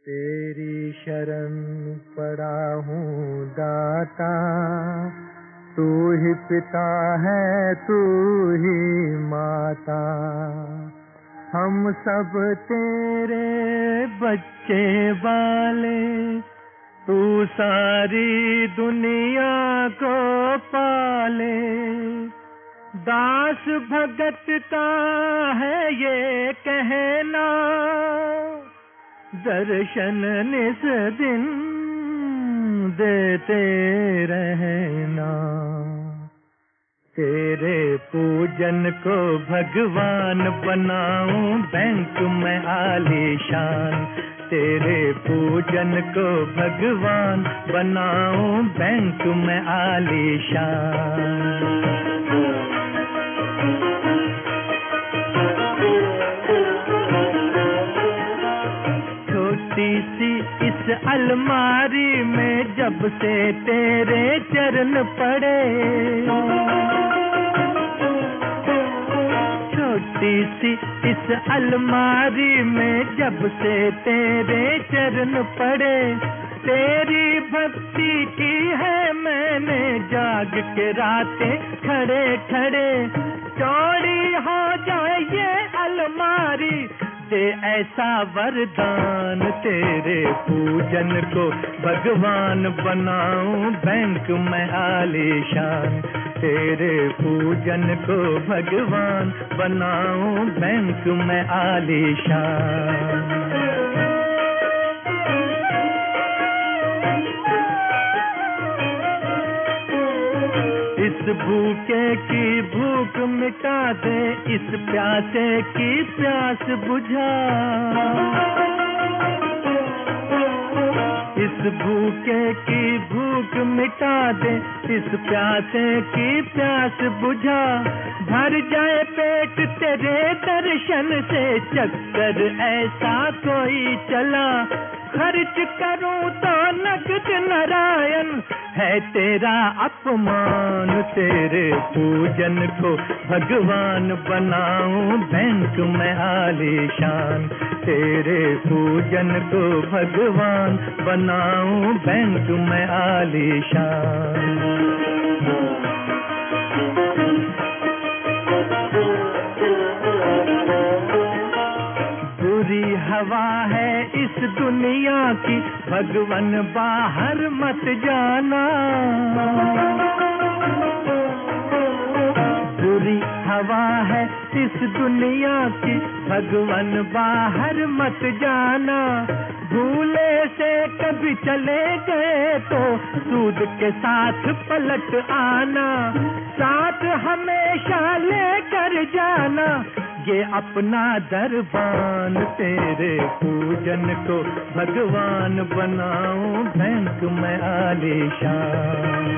तेरी शरण पड़ा हूँ दाता। तू ही पिता है, तू ही माता। हम सब तेरे बच्चे वाले। तू सारी दुनिया को पाले। दास भगत का है ये कहना। दर्शन निस दिन देते रहना। तेरे पूजन को भगवान बनाऊँ, बैंक में आलीशान। तेरे पूजन को भगवान बनाऊँ, बैंक में आलीशान। छोटी सी इस अलमारी में जब से तेरे चरण पड़े। छोटी सी इस अलमारी में जब से तेरे चरण पड़े। तेरी भक्ति की है मैंने जाग के रातें खड़े खड़े। दे ऐसा वरदान तेरे पूजन को भगवान बनाऊँ बैंक में आलीशान। तेरे पूजन को भगवान बनाऊँ बैंक में आलीशान। इस भूखे की भूख मिटा दे इस प्यासे की प्यास बुझा। इस भूखे की भूख मिटा दे इस प्यासे की प्यास बुझा। भर जाए पेट तेरे दर्शन से, चक्कर ऐसा कोई चला। खर्च करूँ तो नगद नारायण है तेरा अपमान, तेरे पूजन को भगवान बनाऊँ, बैंक में आलीशान। तेरे पूजन को भगवान बनाऊँ, बैंक में आलीशान। हवा है इस दुनिया की भगवन बाहर मत जाना। बुरी हवा है इस दुनिया की भगवान बाहर मत जाना। भूले से कभी चले गए तो सूद के साथ पलट आना। साथ हमेशा लेकर जाना। ये अपना दरबान तेरे पूजन को भगवान बनाऊँ बैंक में आलीशान।